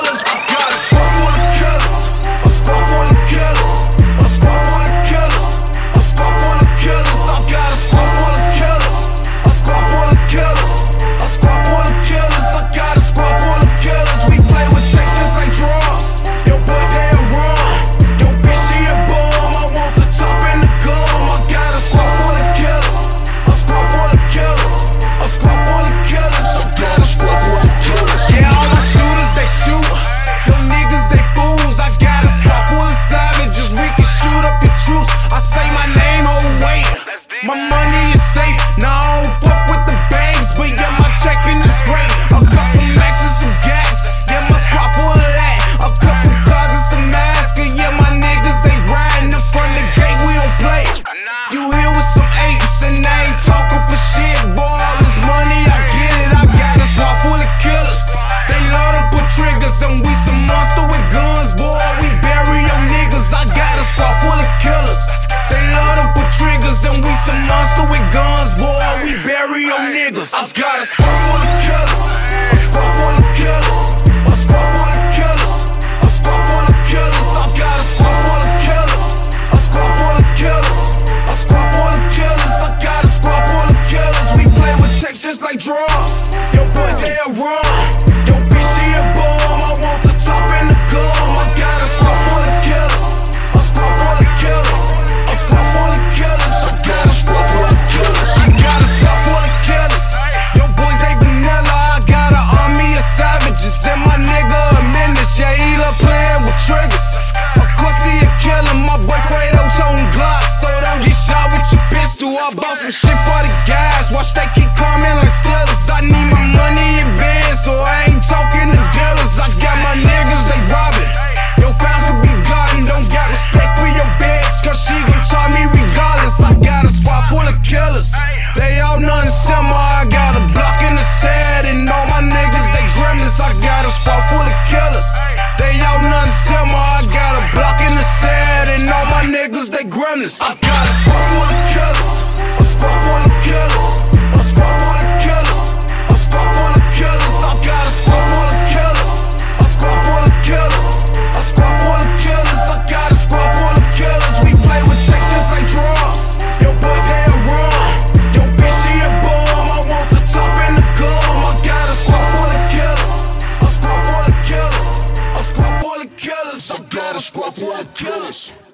I Got a purple and colors. My money. niggas. I bought some shit for the guys. Watch they keep coming like Steelers. I need my money in bed, so I ain't talking to dealers. I got my niggas, they robbing. Your fam could be gotten. Don't got respect for your bitch, cause she gon' talk me regardless. I got a squad full of killers. They all nothing similar. I got a block in the sand, and all my niggas, they gremlins. I got a squad full of killers. They all nothing similar. I got a block in the sand, and all my niggas, they gremlins. I got Adiós.